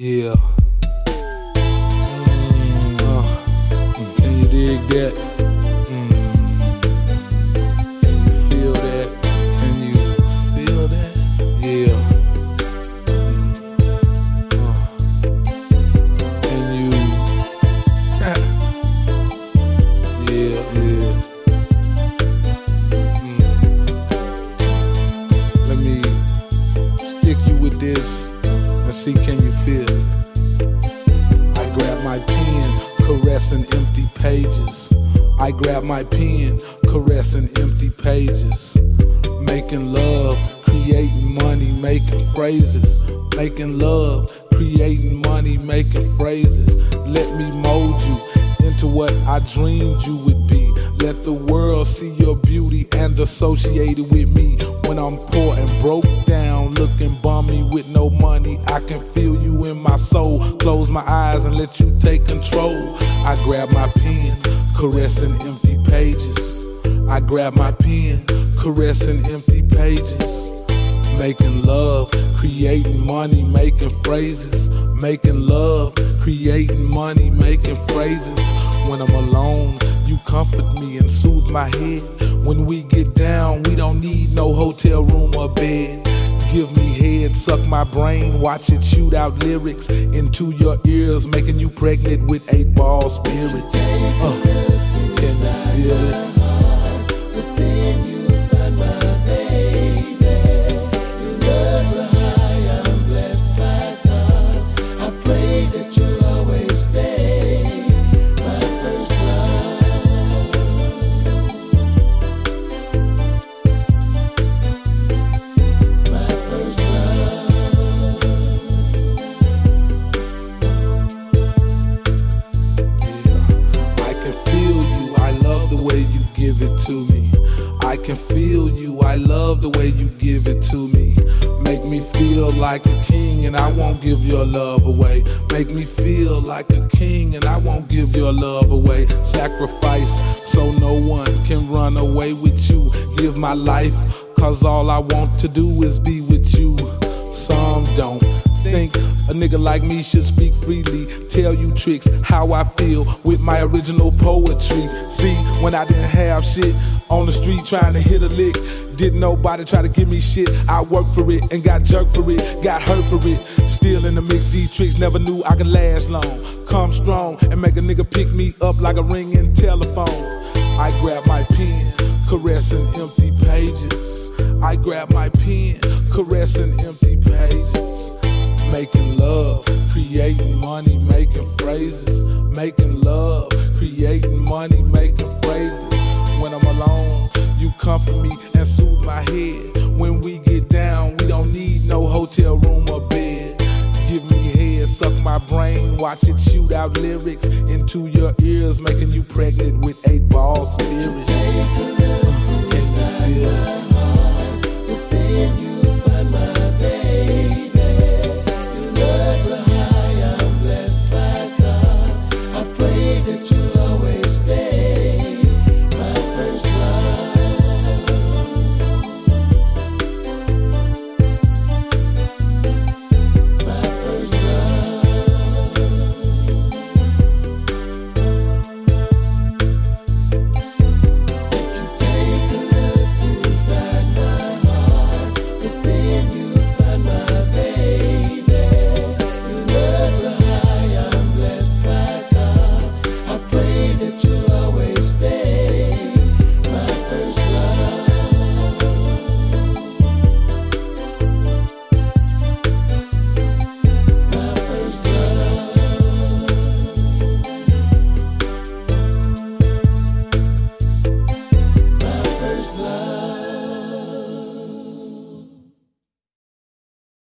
Yeah. Uh, can you dig that? Mm. Can you feel that? Can you feel that? Yeah. Mm, uh, can you? yeah, yeah. Mm. Let me stick you with this see can you feel. I grab my pen, caressing empty pages. I grab my pen, caressing empty pages. Making love, creating money, making phrases. Making love, creating money, making phrases. Let me mold you into what I dreamed you would be. Let the world see your beauty and associate it with me. When I'm poor and broke down, looking bummy with no money, I can feel you in my soul. Close my eyes and let you take control. I grab my pen, caressing empty pages. I grab my pen, caressing empty pages. Making love, creating money, making phrases. Making love, creating money, making phrases. When I'm alone, you comfort me and soothe my head. When we get down, we don't need no hotel room or bed. Give me head, suck my brain, watch it shoot out lyrics into your ears, making you pregnant with eight ball spirit. Uh, can you feel it? Can feel you. I love the way you give it to me. Make me feel like a king and I won't give your love away. Make me feel like a king and I won't give your love away. Sacrifice so no one can run away with you. Give my life, cause all I want to do is be with you. Some don't think a nigga like me should speak freely. Tell you tricks how I feel with my original poetry. See, when I didn't have shit on the street trying to hit a lick, didn't nobody try to give me shit. I worked for it and got jerked for it, got hurt for it. Still in the mix, these tricks never knew I could last long. Come strong and make a nigga pick me up like a ringing telephone. I grab my pen, caressing empty pages. I grab my pen, caressing empty pages making love, creating money, making phrases, making love, creating money, making phrases. When I'm alone, you comfort me and soothe my head. When we get down, we don't need no hotel room or bed. Give me head, suck my brain, watch it shoot out lyrics into your ears, making you pregnant with eight ball spirit.